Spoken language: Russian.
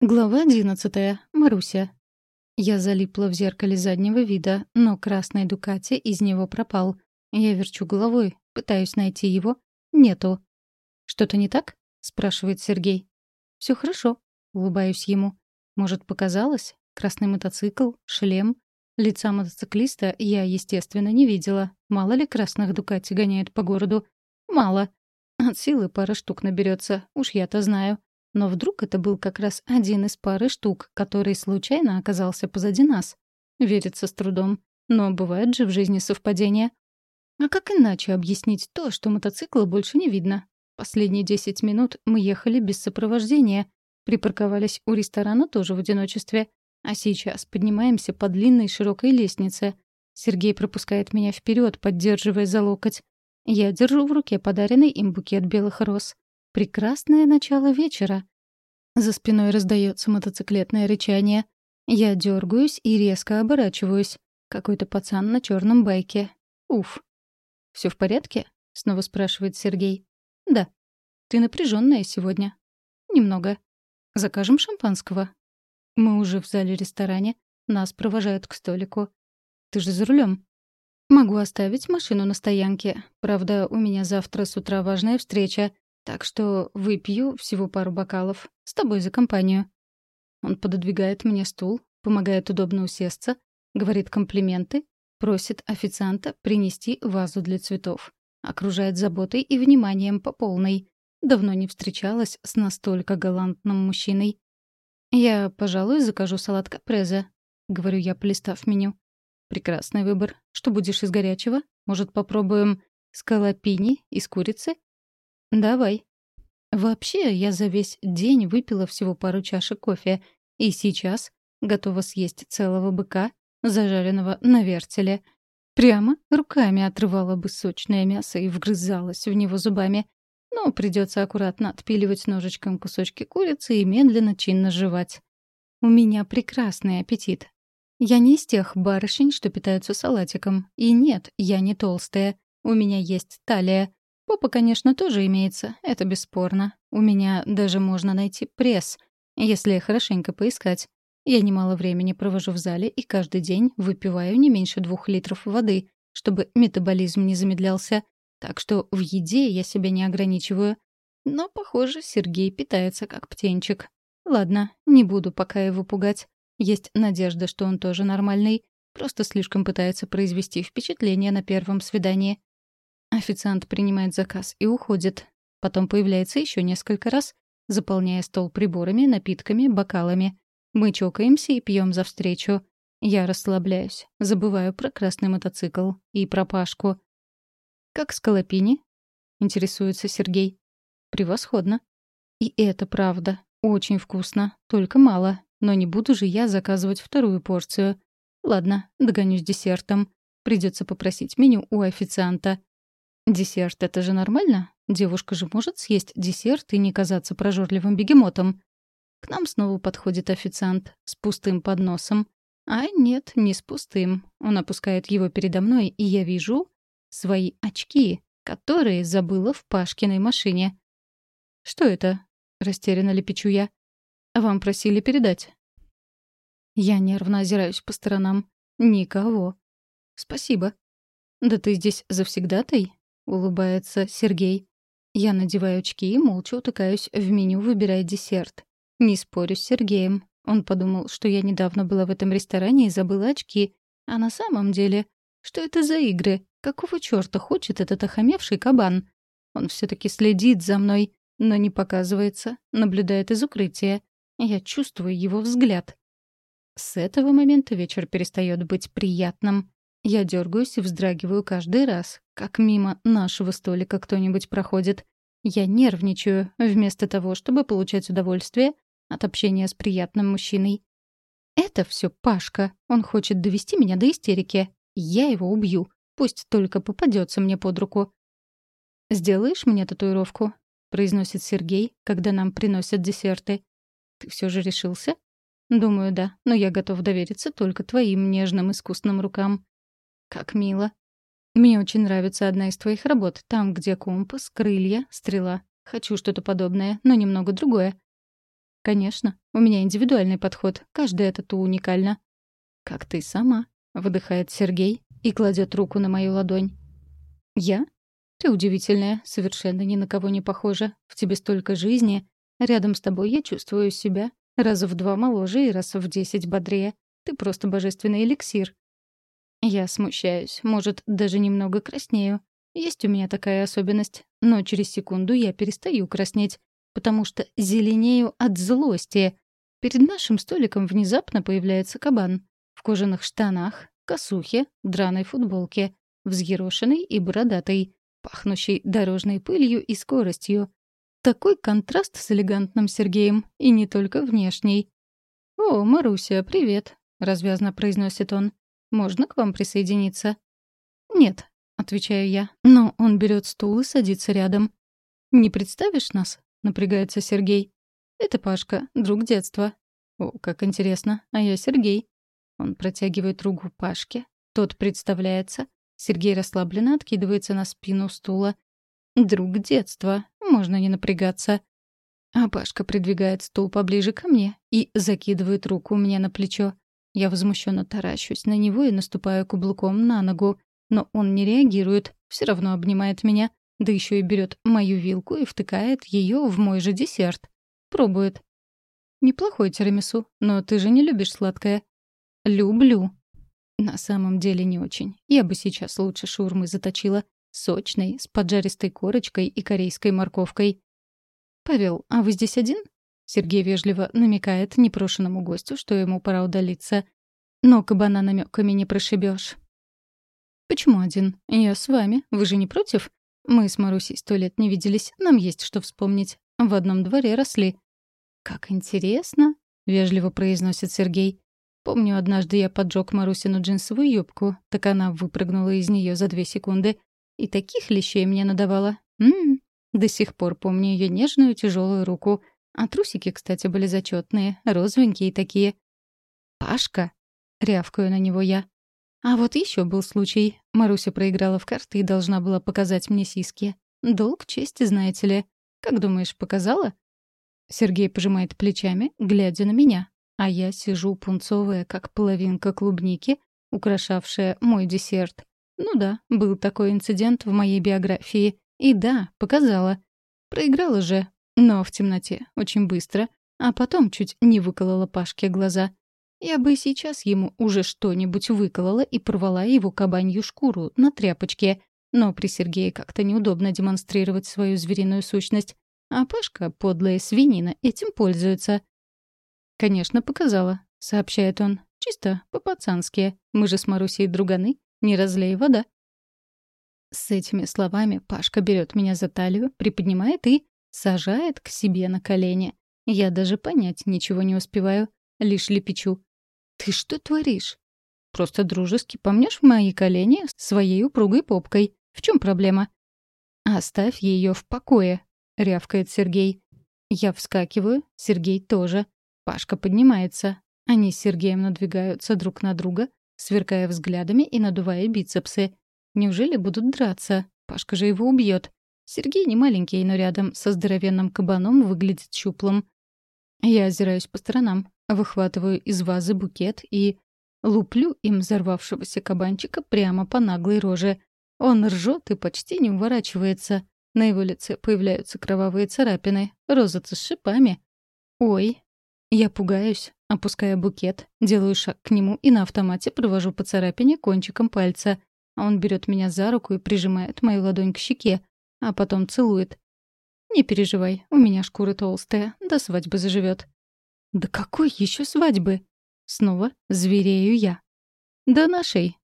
Глава одиннадцатая. Маруся. Я залипла в зеркале заднего вида, но красный Дукати из него пропал. Я верчу головой, пытаюсь найти его. Нету. «Что-то не так?» — спрашивает Сергей. Все хорошо», — улыбаюсь ему. «Может, показалось? Красный мотоцикл, шлем. Лица мотоциклиста я, естественно, не видела. Мало ли красных Дукати гоняет по городу? Мало. От силы пара штук наберется, уж я-то знаю» но вдруг это был как раз один из пары штук, который случайно оказался позади нас. Верится с трудом. Но бывают же в жизни совпадения. А как иначе объяснить то, что мотоцикла больше не видно? Последние 10 минут мы ехали без сопровождения. Припарковались у ресторана тоже в одиночестве. А сейчас поднимаемся по длинной широкой лестнице. Сергей пропускает меня вперед, поддерживая за локоть. Я держу в руке подаренный им букет белых роз. Прекрасное начало вечера. За спиной раздается мотоциклетное рычание. Я дергаюсь и резко оборачиваюсь. Какой-то пацан на черном байке. Уф. Все в порядке? снова спрашивает Сергей. Да. Ты напряженная сегодня. Немного. Закажем шампанского. Мы уже в зале ресторане. Нас провожают к столику. Ты же за рулем. Могу оставить машину на стоянке. Правда, у меня завтра с утра важная встреча. Так что выпью всего пару бокалов. С тобой за компанию. Он пододвигает мне стул, помогает удобно усесться, говорит комплименты, просит официанта принести вазу для цветов. Окружает заботой и вниманием по полной. Давно не встречалась с настолько галантным мужчиной. «Я, пожалуй, закажу салат капрезе», — говорю я, полистав меню. «Прекрасный выбор. Что будешь из горячего? Может, попробуем скалопини из курицы?» «Давай». Вообще, я за весь день выпила всего пару чашек кофе, и сейчас готова съесть целого быка, зажаренного на вертеле. Прямо руками отрывала бы сочное мясо и вгрызалась в него зубами. Но придется аккуратно отпиливать ножичком кусочки курицы и медленно чинно жевать. У меня прекрасный аппетит. Я не из тех барышень, что питаются салатиком. И нет, я не толстая. У меня есть талия. Попа, конечно, тоже имеется, это бесспорно. У меня даже можно найти пресс, если хорошенько поискать. Я немало времени провожу в зале и каждый день выпиваю не меньше двух литров воды, чтобы метаболизм не замедлялся. Так что в еде я себя не ограничиваю. Но, похоже, Сергей питается как птенчик. Ладно, не буду пока его пугать. Есть надежда, что он тоже нормальный, просто слишком пытается произвести впечатление на первом свидании. Официант принимает заказ и уходит. Потом появляется еще несколько раз, заполняя стол приборами, напитками, бокалами. Мы чокаемся и пьем за встречу. Я расслабляюсь, забываю про красный мотоцикл и про Пашку. «Как с Колопини?» — интересуется Сергей. «Превосходно». «И это правда. Очень вкусно. Только мало. Но не буду же я заказывать вторую порцию. Ладно, догоню с десертом. Придется попросить меню у официанта». «Десерт — это же нормально? Девушка же может съесть десерт и не казаться прожорливым бегемотом». К нам снова подходит официант с пустым подносом. А нет, не с пустым. Он опускает его передо мной, и я вижу свои очки, которые забыла в Пашкиной машине. «Что это?» — растерянно лепечу я. «Вам просили передать». Я нервно озираюсь по сторонам. Никого. «Спасибо». «Да ты здесь завсегдатай?» улыбается Сергей. Я надеваю очки и молча утыкаюсь в меню, выбирая десерт. Не спорю с Сергеем. Он подумал, что я недавно была в этом ресторане и забыла очки. А на самом деле, что это за игры? Какого чёрта хочет этот охамевший кабан? Он всё-таки следит за мной, но не показывается, наблюдает из укрытия. Я чувствую его взгляд. С этого момента вечер перестаёт быть приятным. Я дергаюсь и вздрагиваю каждый раз, как мимо нашего столика кто-нибудь проходит. Я нервничаю, вместо того, чтобы получать удовольствие от общения с приятным мужчиной. Это все Пашка. Он хочет довести меня до истерики. Я его убью. Пусть только попадется мне под руку. «Сделаешь мне татуировку?» — произносит Сергей, когда нам приносят десерты. «Ты все же решился?» «Думаю, да, но я готов довериться только твоим нежным искусным рукам. Как мило. Мне очень нравится одна из твоих работ, там, где компас, крылья, стрела. Хочу что-то подобное, но немного другое. Конечно, у меня индивидуальный подход, каждая тату уникальна. Как ты сама, выдыхает Сергей и кладет руку на мою ладонь. Я? Ты удивительная, совершенно ни на кого не похожа. В тебе столько жизни. Рядом с тобой я чувствую себя раза в два моложе и раз в десять бодрее. Ты просто божественный эликсир. Я смущаюсь. Может, даже немного краснею. Есть у меня такая особенность. Но через секунду я перестаю краснеть, потому что зеленею от злости. Перед нашим столиком внезапно появляется кабан. В кожаных штанах, косухе, драной футболке, взъерошенный и бородатый, пахнущий дорожной пылью и скоростью. Такой контраст с элегантным Сергеем, и не только внешний. «О, Маруся, привет!» — развязно произносит он. Можно к вам присоединиться?» «Нет», — отвечаю я, но он берет стул и садится рядом. «Не представишь нас?» — напрягается Сергей. «Это Пашка, друг детства». «О, как интересно, а я Сергей». Он протягивает руку Пашке, тот представляется. Сергей расслабленно откидывается на спину стула. «Друг детства, можно не напрягаться». А Пашка придвигает стул поближе ко мне и закидывает руку мне на плечо. Я возмущенно таращусь на него и наступаю каблуком на ногу. Но он не реагирует, все равно обнимает меня, да еще и берет мою вилку и втыкает ее в мой же десерт. Пробует. «Неплохой тирамису, но ты же не любишь сладкое». «Люблю». На самом деле не очень. Я бы сейчас лучше шурмы заточила. Сочной, с поджаристой корочкой и корейской морковкой. «Павел, а вы здесь один?» Сергей вежливо намекает непрошенному гостю, что ему пора удалиться. Но кабана намеками не прошибешь. «Почему один? Я с вами. Вы же не против? Мы с Марусей сто лет не виделись. Нам есть что вспомнить. В одном дворе росли». «Как интересно», — вежливо произносит Сергей. Помню, однажды я поджег Марусину джинсовую юбку, так она выпрыгнула из нее за две секунды. И таких лещей мне надавала. М -м, до сих пор помню ее нежную тяжелую руку — а трусики, кстати, были зачетные, розовенькие такие. «Пашка?» — рявкаю на него я. А вот еще был случай. Маруся проиграла в карты и должна была показать мне сиськи. Долг чести, знаете ли. Как думаешь, показала? Сергей пожимает плечами, глядя на меня. А я сижу пунцовая, как половинка клубники, украшавшая мой десерт. Ну да, был такой инцидент в моей биографии. И да, показала. Проиграла же, но в темноте, очень быстро, а потом чуть не выколола Пашке глаза. Я бы и сейчас ему уже что-нибудь выколола и порвала его кабанью шкуру на тряпочке, но при Сергее как-то неудобно демонстрировать свою звериную сущность, а Пашка, подлая свинина, этим пользуется. «Конечно, показала», — сообщает он. «Чисто, по-пацански. Мы же с Марусей друганы, не разлей вода». С этими словами Пашка берет меня за талию, приподнимает и Сажает к себе на колени. Я даже понять ничего не успеваю, лишь лепечу. «Ты что творишь?» «Просто дружески помнешь мои колени своей упругой попкой. В чем проблема?» «Оставь ее в покое», — рявкает Сергей. Я вскакиваю, Сергей тоже. Пашка поднимается. Они с Сергеем надвигаются друг на друга, сверкая взглядами и надувая бицепсы. Неужели будут драться? Пашка же его убьет. Сергей не маленький, но рядом со здоровенным кабаном выглядит щуплым. Я озираюсь по сторонам, выхватываю из вазы букет и луплю им взорвавшегося кабанчика прямо по наглой роже. Он ржет и почти не уворачивается. На его лице появляются кровавые царапины, розыцы с шипами. «Ой!» Я пугаюсь, опуская букет, делаю шаг к нему и на автомате провожу по царапине кончиком пальца. Он берет меня за руку и прижимает мою ладонь к щеке а потом целует. «Не переживай, у меня шкура толстая, до свадьбы заживет. «Да какой еще свадьбы?» Снова зверею я. «До нашей.